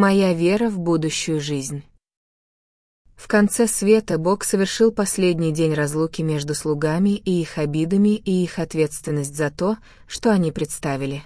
Моя вера в будущую жизнь. В конце света Бог совершил последний день разлуки между слугами и их обидами и их ответственность за то, что они представили.